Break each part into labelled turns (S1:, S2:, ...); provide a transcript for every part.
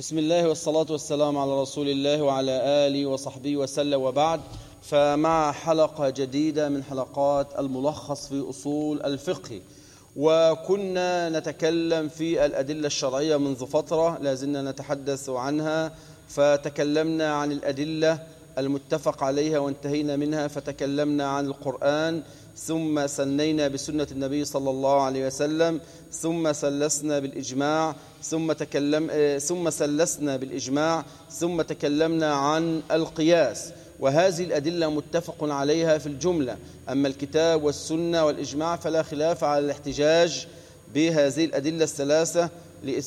S1: بسم الله والصلاة والسلام على رسول الله وعلى آله وصحبه وسلم وبعد. فمع حلقة جديدة من حلقات الملخص في أصول الفقه وكنا نتكلم في الأدلة الشرعية منذ فترة لازلنا نتحدث عنها فتكلمنا عن الأدلة المتفق عليها وانتهينا منها فتكلمنا عن القرآن. ثم سنينا بسنة النبي صلى الله عليه وسلم ثم سلسنا بالإجماع ثم تكلم ثم سلسنا بالإجماع ثم تكلمنا عن القياس. وهذه الأدلة متفق عليها في الجملة. أما الكتاب والسنة والإجماع فلا خلاف على الاحتجاج بهذه الأدلة الثلاثة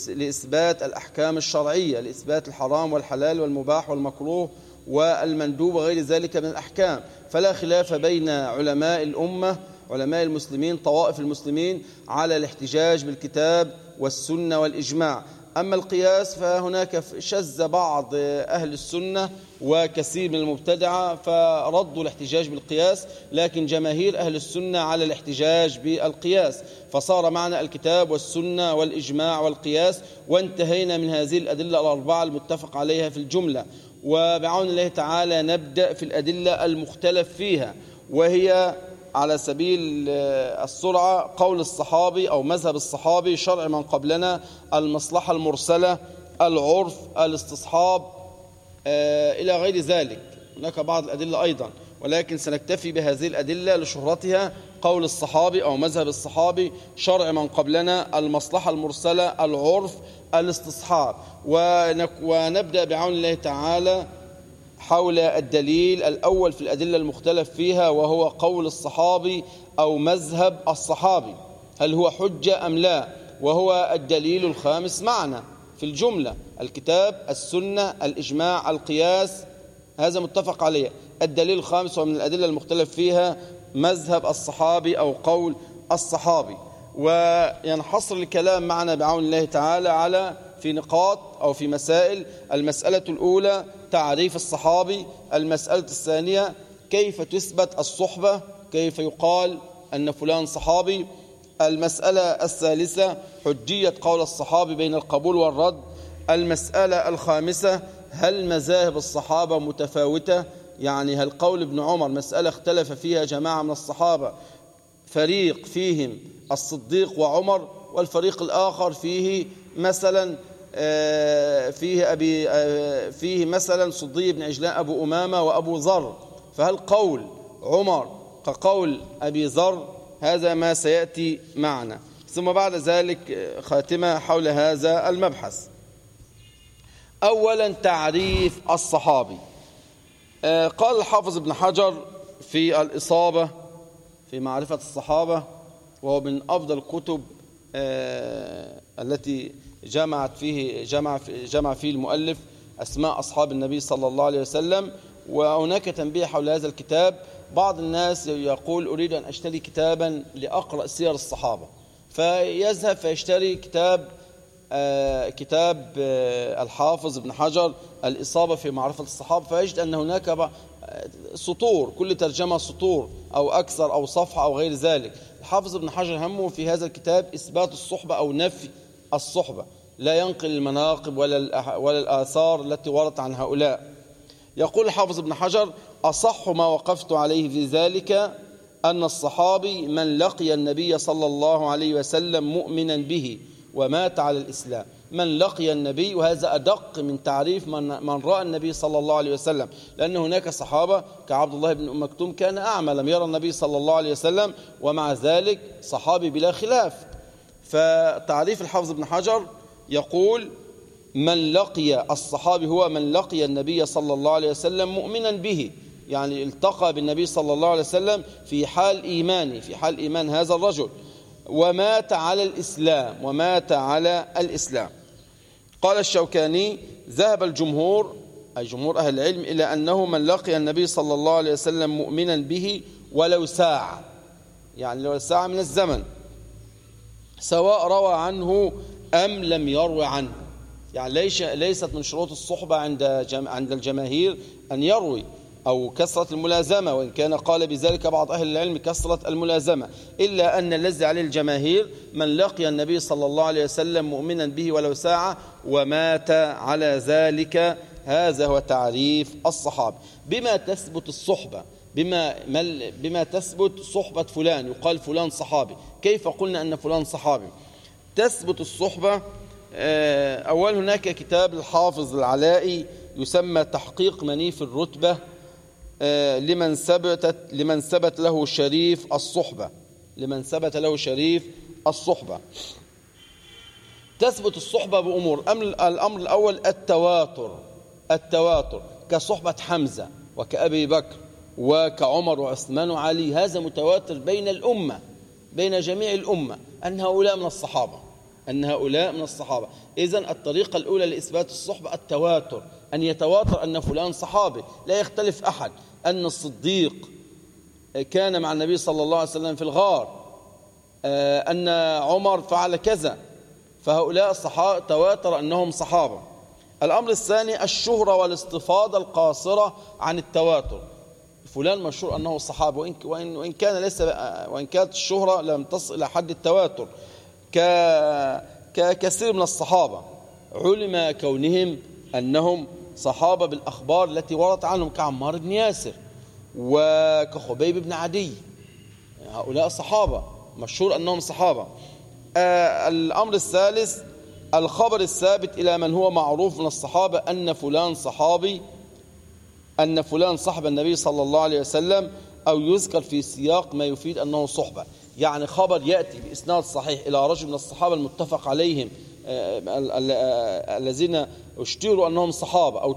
S1: لإثبات الأحكام الشرعية لإثبات الحرام والحلال والمباح والمكروه والمندوب وغير ذلك من الأحكام. فلا خلاف بين علماء الأمة علماء المسلمين طوائف المسلمين على الاحتجاج بالكتاب والسنة والإجماع. أما القياس فهناك شذ بعض أهل السنة وكثير من المبتدعة فردوا الاحتجاج بالقياس لكن جماهير أهل السنة على الاحتجاج بالقياس. فصار معنا الكتاب والسنة والإجماع والقياس وانتهينا من هذه الأدلة الأربعة المتفق عليها في الجملة. وبعون الله تعالى نبدأ في الأدلة المختلف فيها وهي على سبيل السرعة قول الصحابي أو مذهب الصحابي شرع من قبلنا المصلحة المرسلة العرف الاستصحاب إلى غير ذلك. هناك بعض الأدلة أيضا. ولكن سنكتفي بهذه الأدلة لشهرتها قول الصحابي أو مذهب الصحابي شرع من قبلنا المصلحة المرسلة العرف الاستصحاب. ونبدأ بعون الله تعالى حول الدليل الأول في الأدلة المختلف فيها وهو قول الصحابي أو مذهب الصحابي. هل هو حجة أم لا؟ وهو الدليل الخامس معنا في الجملة. الكتاب السنة الإجماع القياس هذا متفق عليه. الدليل الخامس ومن الأدلة المختلف فيها مذهب الصحابي أو قول الصحابي. وينحصر الكلام معنا بعون الله تعالى على في نقاط أو في مسائل. المسألة الأولى تعريف الصحابي المسألة الثانية كيف تثبت الصحبة؟ كيف يقال أن فلان صحابي؟ المسألة الثالثة حجية قول الصحابي بين القبول والرد. المسألة الخامسة هل مذاهب الصحابة متفاوتة؟ يعني هل قول ابن عمر مسألة اختلف فيها جماعة من الصحابة؟ فريق فيهم الصديق وعمر والفريق الآخر فيه مثلا فيه, أبي فيه مثلا صدي بن عجلان أبو أمامة وأبو ذر. فهل قول عمر كقول أبي ذر هذا ما سيأتي معنا؟ ثم بعد ذلك خاتمة حول هذا المبحث. أولا تعريف الصحابي. قال الحافظ ابن حجر في الإصابة في معرفة الصحابة وهو من أفضل الكتب التي جمعت فيه جمع جمع فيه المؤلف أسماء أصحاب النبي صلى الله عليه وسلم وهناك تنبيه حول هذا الكتاب. بعض الناس يقول أريد أن أشتري كتابا لأقرأ سير الصحابة. فيذهب فيشتري كتاب آه كتاب آه الحافظ ابن حجر الإصابة في معرفة الصحابة. فيجد أن هناك سطور كل ترجمة سطور أو أكثر أو صفحة أو غير ذلك. الحافظ ابن حجر همه في هذا الكتاب إثبات الصحبة أو نفي الصحبة. لا ينقل المناقب ولا, ولا الآثار التي وردت عن هؤلاء. يقول الحافظ ابن حجر أصح ما وقفت عليه في ذلك أن الصحابي من لقي النبي صلى الله عليه وسلم مؤمنا به ومات على الإسلام. من لقي النبي وهذا أدق من تعريف من, من رأى النبي صلى الله عليه وسلم. لأن هناك صحابة كعبد الله بن أم مكتوم كان أعمى لم يرى النبي صلى الله عليه وسلم ومع ذلك صحابي بلا خلاف. فتعريف الحافظ ابن حجر يقول من لقي الصحابي هو من لقي النبي صلى الله عليه وسلم مؤمنا به. يعني التقى بالنبي صلى الله عليه وسلم في حال إيمانه في حال إيمان هذا الرجل. ومات على الإسلام ومات على الإسلام. قال الشوكاني ذهب الجمهور أي جمهور أهل العلم إلى أنه من لقي النبي صلى الله عليه وسلم مؤمنا به ولو ساعة. يعني لو ساعة من الزمن. سواء روى عنه أم لم يروي عنه. يعني ليس ليست من شروط الصحبة عند عند الجماهير أن يروي أو كثرة الملازمة وإن كان قال بذلك بعض أهل العلم كثرة الملازمة. إلا أن الذي عليه الجماهير من لقي النبي صلى الله عليه وسلم مؤمنا به ولو ساعة ومات على ذلك. هذا هو تعريف الصحابة. بما تثبت الصحبة بما, بما تثبت صحبة فلان يقال فلان صحابي. كيف قلنا أن فلان صحابي؟ تثبت الصحبة آه، أول هناك كتاب الحافظ العلائي يسمى تحقيق منيف الرتبة آه، لمن ثبتت لمن ثبت له شريف الصحبة. لمن ثبت له شريف الصحبة. تثبت الصحبة بأمور. الأمر الأول التواتر. التواتر. كصحبة حمزة وكأبي بكر. وكعمر وعثمان وعلي هذا متواتر بين الأمة بين جميع الأمة أن هؤلاء من الصحابة أن هؤلاء من الصحابة. إذا الطريقة الأولى لإثبات الصحبة التواتر أن يتواتر أن فلان صحابي لا يختلف أحد. أن الصديق كان مع النبي صلى الله عليه وسلم في الغار آه، أن عمر فعل كذا. فهؤلاء تواتر أنهم صحابة. الأمر الثاني الشهرة والاستفاضة القاصرة عن التواتر. فلان مشهور أنه صحابي وإن, وإن, وإن كان ليس وإن كانت الشهرة لم تصل إلى حد التواتر. ككثير من الصحابة علم كونهم أنهم صحابة بالأخبار التي وردت عنهم كعمار بن ياسر وكخبيب بن عدي. هؤلاء صحابة مشهور أنهم صحابة. آه الأمر الثالث الخبر الثابت إلى من هو معروف من الصحابة أن فلان صحابي أن فلان صحب النبي صلى الله عليه وسلم أو يذكر في سياق ما يفيد أنه صحبة. يعني خبر يأتي بإسناد صحيح إلى رجل من الصحابة المتفق عليهم آه، آه، الذين اشتروا أنهم صحابة أو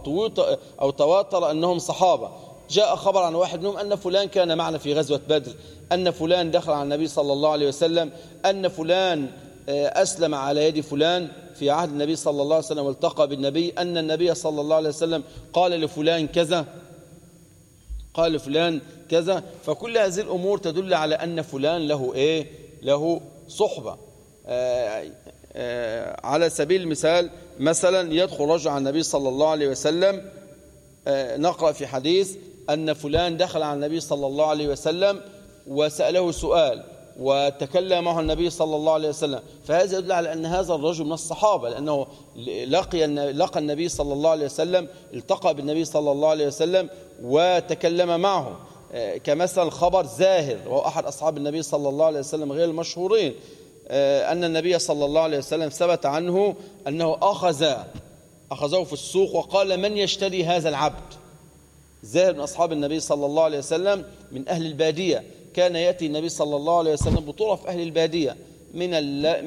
S1: أو تواتر أنهم صحابة. جاء خبر عن واحد منهم أن فلان كان معنا في غزوة بدر أن فلان دخل على النبي صلى الله عليه وسلم أن فلان آه، أسلم على يد فلان. في عهد النبي صلى الله عليه وسلم والتقى بالنبي أن النبي صلى الله عليه وسلم قال لفلان كذا. قال لفلان كذا. فكل هذه الأمور تدل على أن فلان له إيه؟ له صحبة. آه آه على سبيل المثال مثلا يدخل رجل على النبي صلى الله عليه وسلم آه نقرأ في حديث أن فلان دخل على النبي صلى الله عليه وسلم وسأله سؤال. وتكلم معه النبي صلى الله عليه وسلم. فهذا يدل على أن هذا الرجل من الصحابة لأنه لقي لقى النبي صلى الله عليه وسلم التقى بالنبي صلى الله عليه وسلم وتكلم معه. آه، كمثل خبر زاهر وهو أحد أصحاب النبي صلى الله عليه وسلم غير المشهورين. آه، أن النبي صلى الله عليه وسلم ثبت عنه أنه أخذ أخذه في السوق وقال من يشتري هذا العبد؟ زاهر من أصحاب النبي صلى الله عليه وسلم من أهل البادية. كان يأتي النبي صلى الله عليه وسلم بطرف أهل البادية. من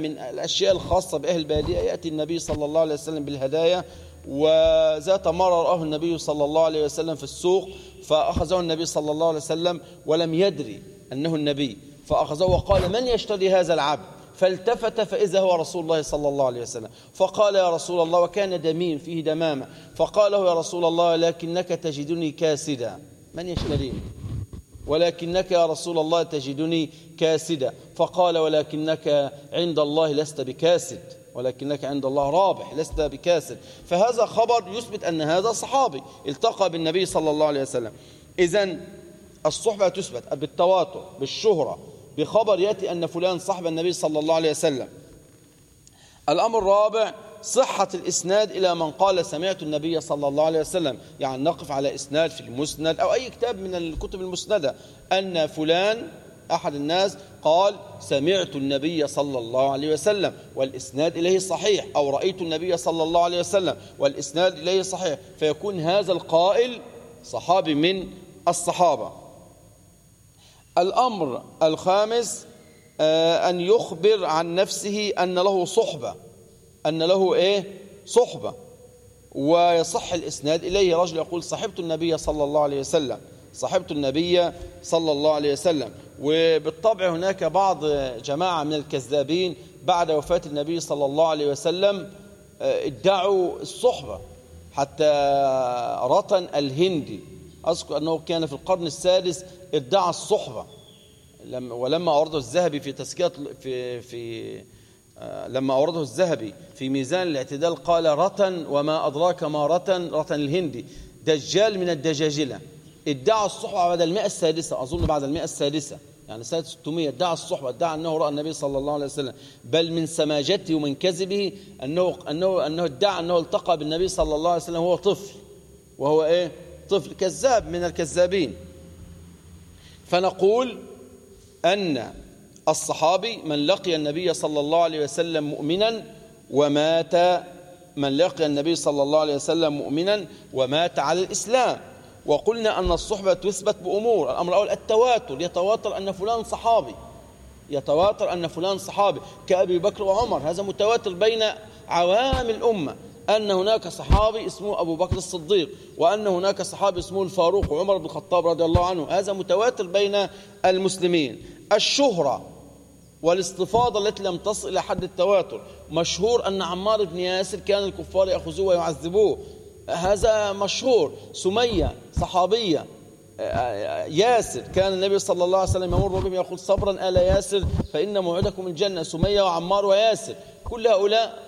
S1: من الأشياء الخاصة بأهل البادية يأتي النبي صلى الله عليه وسلم بالهدايا وذات مرة رآه النبي صلى الله عليه وسلم في السوق فأخذه النبي صلى الله عليه وسلم ولم يدري أنه النبي. فأخذه وقال من يشتري هذا العبد؟ فالتفت فإذا هو رسول الله صلى الله عليه وسلم. فقال يا رسول الله وكان دميم فيه دمامة. فقال له يا رسول الله لكنك تجدني كاسدا. من يشتريني ولكنك يا رسول الله تجدني كاسدا. فقال ولكنك عند الله لست بكاسد ولكنك عند الله رابح لست بكاسد. فهذا خبر يثبت أن هذا صحابي التقى بالنبي صلى الله عليه وسلم. إذا الصحبة تثبت بالتواتر بالشهرة بخبر يأتي أن فلان صحب النبي صلى الله عليه وسلم. الأمر الرابع صحة الإسناد إلى من قال سمعت النبي صلى الله عليه وسلم. يعني نقف على إسناد في المسند أو أي كتاب من الكتب المسندة. أن فلان أحد الناس قال سمعت النبي صلى الله عليه وسلم. والإسناد إليه صحيح. أو رأيت النبي صلى الله عليه وسلم. والإسناد إليه صحيح. فيكون هذا القائل صحابي من الصحابة. الأمر الخامس آه، أن يخبر عن نفسه أن له صحبة. أن له إيه؟ صحبة. ويصح الإسناد إليه. رجل يقول صحبت النبي صلى الله عليه وسلم. صحبت النبي صلى الله عليه وسلم. وبالطبع هناك بعض جماعة من الكذابين بعد وفاة النبي صلى الله عليه وسلم آه، ادعوا الصحبة. حتى رطن الهندي. أذكر أنه كان في القرن السادس ادعى الصحبة. ولما أورده الذهبي في تزكية في في لما أورده الذهبي في ميزان الاعتدال قال رتن وما أدراك ما رتن رتن الهندي دجال من الدجاجلة. ادعى الصحبة بعد المئة السادسة أظن بعد المئة السادسة يعني سنة 600 ادعى الصحبة ادعى أنه رأى النبي صلى الله عليه وسلم بل من سماجته ومن كذبه أنه, أنه, أنه ادعى أنه التقى بالنبي صلى الله عليه وسلم وهو طفل وهو إيه؟ طفل كذاب من الكذابين. فنقول أن الصحابي من لقي النبي صلى الله عليه وسلم مؤمنا ومات من لقي النبي صلى الله عليه وسلم مؤمنا ومات على الإسلام. وقلنا أن الصحبة تثبت بأمور. الأمر الأول التواتر. يتواتر أن فلان صحابي. يتواتر أن فلان صحابي. كأبي بكر وعمر. هذا متواتر بين عوام الأمة. أن هناك صحابي اسمه أبو بكر الصديق وأن هناك صحابي اسمه الفاروق وعمر بن الخطاب رضي الله عنه. هذا متواتر بين المسلمين. الشهرة. والاستفاضة التي لم تصل إلى حد التواتر. مشهور أن عمار بن ياسر كان الكفار يأخذوه ويعذبوه. هذا مشهور. سمية صحابية. ياسر كان النبي صلى الله عليه وسلم يمر بهم يقول صبرا آل ياسر فإن موعدكم الجنة. سمية وعمار وياسر. كل هؤلاء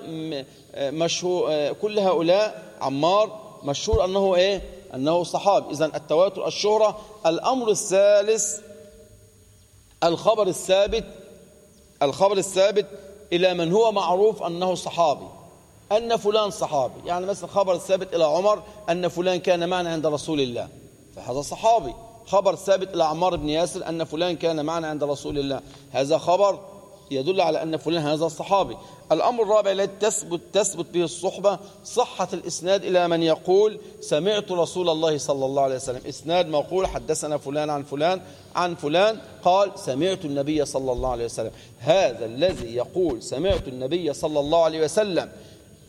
S1: مشهور كل هؤلاء عمار مشهور أنه إيه؟ أنه صحابي. إذا التواتر الشهرة الأمر الثالث الخبر الثابت الخبر الثابت إلى من هو معروف أنه صحابي أن فلان صحابي. يعني مثلا خبر ثابت إلى عمر أن فلان كان معنا عند رسول الله فهذا صحابي. خبر ثابت إلى عمار بن ياسر أن فلان كان معنا عند رسول الله هذا خبر يدل على أن فلان هذا الصحابي الأمر الرابع الذي تثبت, تثبت به الصحبة صحة الإسناد إلى من يقول سمعت رسول الله صلى الله عليه وسلم. إسناد موقول حدثنا فلان عن فلان عن فلان قال سمعت النبي صلى الله عليه وسلم. هذا الذي يقول سمعت النبي صلى الله عليه وسلم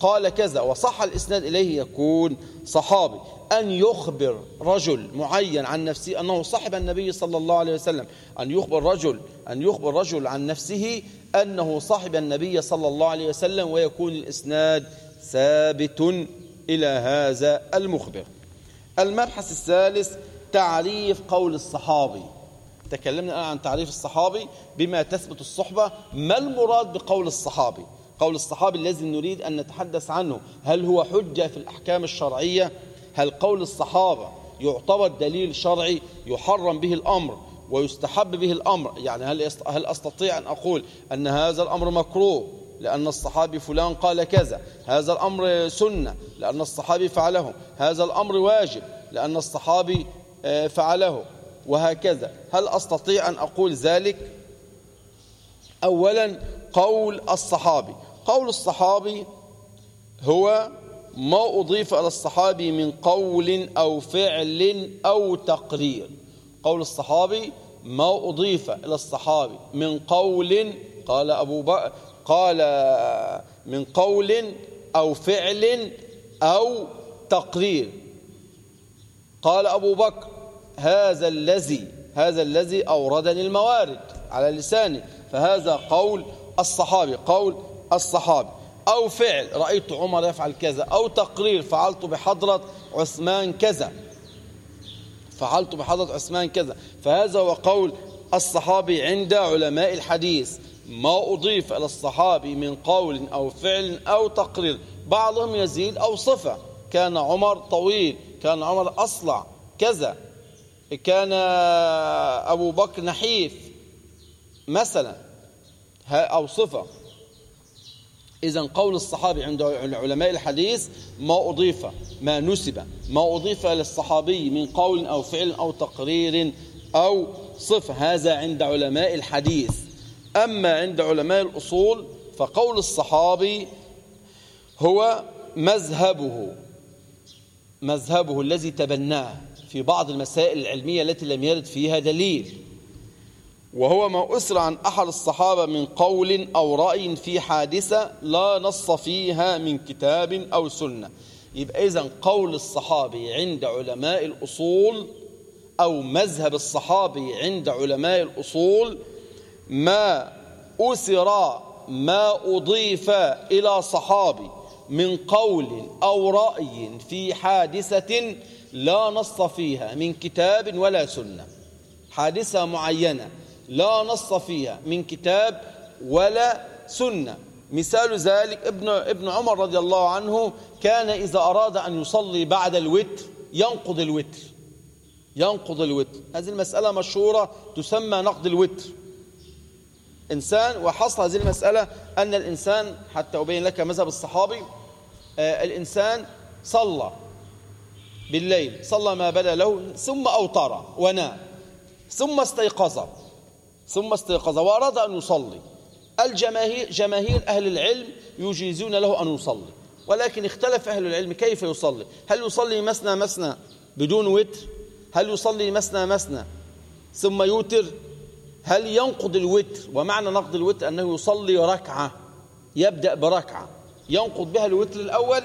S1: قال كذا وصح الإسناد إليه يكون صحابي. أن يخبر رجل معين عن نفسه أنه صاحب النبي صلى الله عليه وسلم أن يخبر رجل أن يخبر رجل عن نفسه أنه صاحب النبي صلى الله عليه وسلم ويكون الإسناد ثابت إلى هذا المخبر. المبحث الثالث تعريف قول الصحابي. تكلمنا الآن عن تعريف الصحابي بما تثبت الصحبة. ما المراد بقول الصحابي؟ قول الصحابي الذي نريد أن نتحدث عنه. هل هو حجة في الأحكام الشرعية؟ هل قول الصحابة يعتبر دليل شرعي يحرم به الأمر ويستحب به الأمر؟ يعني هل, هل أستطيع أن أقول أن هذا الأمر مكروه لأن الصحابي فلان قال كذا؟ هذا الأمر سنة لأن الصحابي فعله. هذا الأمر واجب لأن الصحابي آه، فعله. وهكذا. هل أستطيع أن أقول ذلك؟ أولا قول الصحابي. قول الصحابي هو ما أضيف إلى الصحابي من قول أو فعل أو تقرير. قول الصحابي ما أضيف إلى الصحابي من قول قال أبو بكر قال من قول أو فعل أو تقرير. قال أبو بكر هذا الذي هذا الذي أوردني الموارد على لساني فهذا قول الصحابي قول الصحابي. أو فعل رأيت عمر يفعل كذا. أو تقرير فعلت بحضرة عثمان كذا. فعلت بحضرة عثمان كذا. فهذا هو قول الصحابي عند علماء الحديث. ما أضيف إلى الصحابي من قول أو فعل أو تقرير. بعضهم يزيد أو صفة. كان عمر طويل كان عمر أصلع كذا. كان أبو بكر نحيف مثلا. أو صفة. إذا قول الصحابي عند علماء الحديث ما أضيف ما نسب ما أضيف للصحابي من قول أو فعل أو تقرير أو صفة هذا عند علماء الحديث. أما عند علماء الأصول فقول الصحابي هو مذهبه مذهبه الذي تبناه في بعض المسائل العلمية التي لم يرد فيها دليل. وهو ما أسر عن أحد الصحابة من قول أو رأي في حادثة لا نص فيها من كتاب أو سنة. يبقى إذن قول الصحابي عند علماء الأصول أو مذهب الصحابي عند علماء الأصول ما أسر ما أضيف إلى صحابي من قول أو رأي في حادثة لا نص فيها من كتاب ولا سنة. حادثة معينة لا نص فيها من كتاب ولا سنة. مثال ذلك ابن, ابن عمر رضي الله عنه كان إذا أراد أن يصلي بعد الوتر ينقض الوتر. ينقض الوتر. هذه المسألة مشهورة تسمى نقض الوتر. إنسان وحصل هذه المسألة أن الإنسان حتى أبين لك مذهب الصحابي آه الإنسان صلى بالليل صلى ما بدا له ثم أوطر ونام ثم استيقظ. ثم استيقظ وأراد أن يصلي. الجماهير جماهير أهل العلم يجيزون له أن يصلي. ولكن اختلف أهل العلم كيف يصلي. هل يصلي مسنا مسنا بدون وتر؟ هل يصلي مسنا مسنا ثم يوتر؟ هل ينقض الوتر؟ ومعنى نقض الوتر أنه يصلي ركعة يبدأ بركعة. ينقض بها الوتر الأول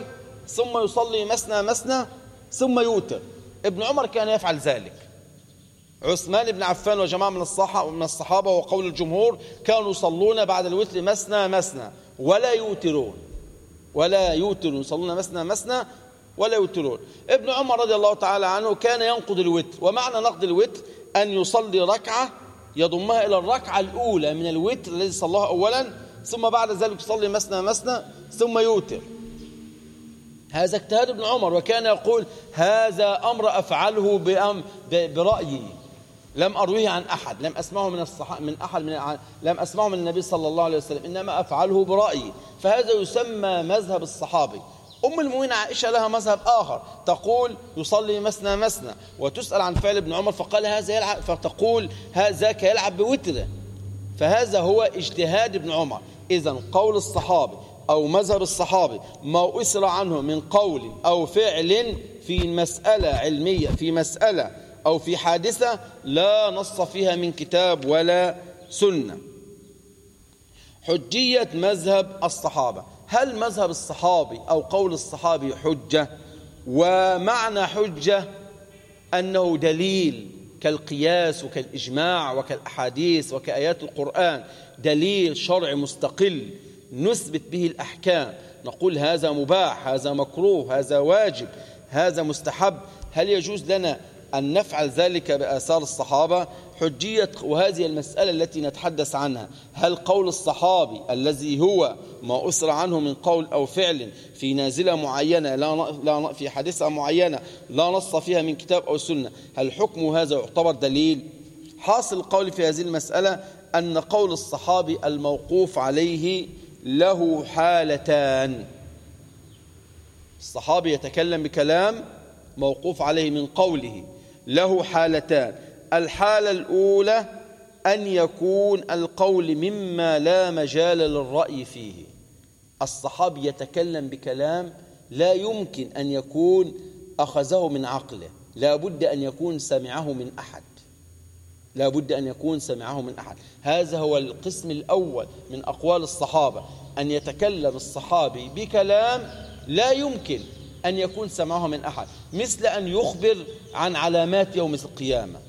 S1: ثم يصلي مسنا مسنا ثم يوتر. ابن عمر كان يفعل ذلك. عثمان بن عفان وجماعة من الصحابة من الصحابة وقول الجمهور كانوا يصلون بعد الوتر مسنا مسنا ولا يوترون. ولا يوترون. يصلون مسنا مسنا ولا يوترون. ابن عمر رضي الله تعالى عنه كان ينقض الوتر. ومعنى نقض الوتر أن يصلي ركعة يضمها إلى الركعة الأولى من الوتر الذي صلاها أولا ثم بعد ذلك يصلي مسنا مسنا ثم يوتر. هذا اجتهاد ابن عمر وكان يقول هذا أمر أفعله برأيي. لم أرويه عن أحد لم أسمعه من الصح... من أحد من لم أسمعه من النبي صلى الله عليه وسلم إنما أفعله برأيي. فهذا يسمى مذهب الصحابي. أم المؤمنين عائشة لها مذهب آخر تقول يصلي مسنا مسنا وتسأل عن فعل ابن عمر فقال هذا يلعب فتقول ذاك يلعب بوتره. فهذا هو اجتهاد ابن عمر. إذا قول الصحابي أو مذهب الصحابي ما أسر عنه من قول أو فعل في مسألة علمية في مسألة أو في حادثة لا نص فيها من كتاب ولا سنة. حجية مذهب الصحابة. هل مذهب الصحابي أو قول الصحابي حجة؟ ومعنى حجة أنه دليل كالقياس وكالإجماع وكالأحاديث وكآيات القرآن. دليل شرع مستقل نثبت به الأحكام. نقول هذا مباح هذا مكروه هذا واجب هذا مستحب. هل يجوز لنا أن نفعل ذلك بآثار الصحابة حجية وهذه المسألة التي نتحدث عنها. هل قول الصحابي الذي هو ما أسر عنه من قول أو فعل في نازلة معينة لا لا في حادثة معينة لا نص فيها من كتاب أو سنة هل حكم هذا يعتبر دليل؟ حاصل القول في هذه المسألة أن قول الصحابي الموقوف عليه له حالتان. الصحابي يتكلم بكلام موقوف عليه من قوله. له حالتان. الحالة الأولى أن يكون القول مما لا مجال للرأي فيه. الصحابي يتكلم بكلام لا يمكن أن يكون أخذه من عقله. لا بد أن يكون سمعه من أحد. لا بد أن يكون سمعه من أحد. هذا هو القسم الأول من أقوال الصحابة. أن يتكلم الصحابي بكلام لا يمكن أن يكون سمعه من أحد مثل أن يخبر عن علامات يوم القيامة.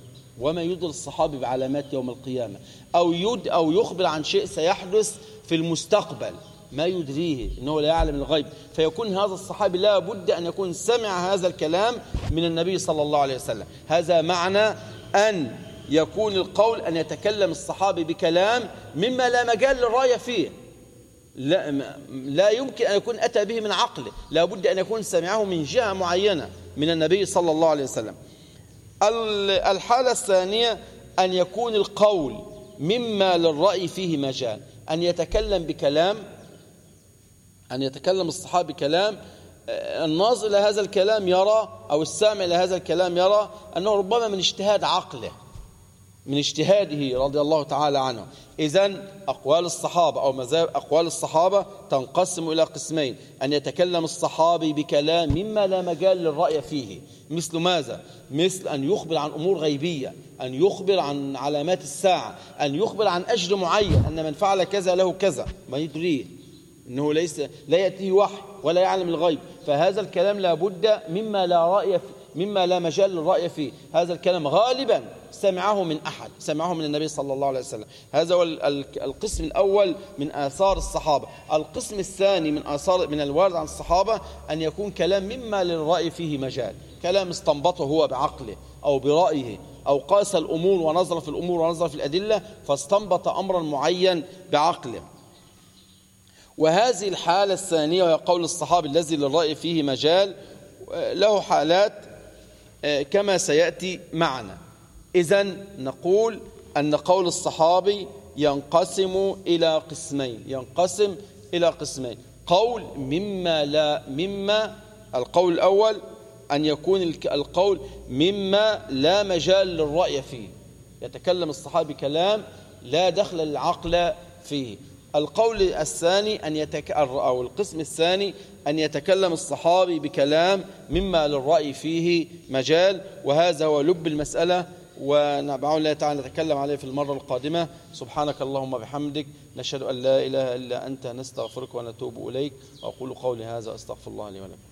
S1: وما يدل الصحابي بعلامات يوم القيامة. أو, يد أو يخبر عن شيء سيحدث في المستقبل. ما يدريه إنه لا يعلم الغيب. فيكون هذا الصحابي لا بد أن يكون سمع هذا الكلام من النبي صلى الله عليه وسلم. هذا معنى أن يكون القول أن يتكلم الصحابي بكلام مما لا مجال للراية فيه. لا, لا يمكن أن يكون أتى به من عقله لا بد أن يكون سمعه من جهة معينة من النبي صلى الله عليه وسلم. الحالة الثانية أن يكون القول مما للرأي فيه مجال أن يتكلم بكلام أن يتكلم الصحابي كلام الناظر إلى هذا الكلام يرى أو السامع إلى هذا الكلام يرى أنه ربما من اجتهاد عقله. من اجتهاده رضي الله تعالى عنه. إذا أقوال الصحابة أو مذاهب أقوال الصحابة تنقسم إلى قسمين. أن يتكلم الصحابي بكلام مما لا مجال للرأي فيه. مثل ماذا؟ مثل أن يخبر عن أمور غيبية أن يخبر عن علامات الساعة أن يخبر عن أجر معين أن من فعل كذا له كذا. ما يدريه إنه ليس لا يأتيه وحي ولا يعلم الغيب. فهذا الكلام لابد مما لا رأي مما لا مجال للرأي فيه. هذا الكلام غالبا سمعه من أحد سمعه من النبي صلى الله عليه وسلم. هذا هو القسم الأول من آثار الصحابة. القسم الثاني من آثار من الوارد عن الصحابة أن يكون كلام مما للرأي فيه مجال. كلام استنبطه هو بعقله أو برأيه أو قاس الأمور ونظر في الأمور ونظر في الأدلة فاستنبط أمرا معين بعقله. وهذه الحالة الثانية وهي قول الصحابي الذي للرأي فيه مجال له حالات آه، كما سيأتي معنا. إذا نقول أن قول الصحابي ينقسم إلى قسمين ينقسم إلى قسمين. قول مما لا مما القول الأول أن يكون القول مما لا مجال للرأي فيه. يتكلم الصحابي كلام لا دخل للعقل فيه. القول الثاني أن يتك... أو القسم الثاني أن يتكلم الصحابي بكلام مما للرأي فيه مجال وهذا هو لب المسألة ونبعون الله تعالى نتكلم عليه في المرة القادمة. سبحانك اللهم بحمدك نشهد أن لا إله إلا أنت نستغفرك ونتوب إليك. وأقول قولي هذا أستغفر الله لي ولكم.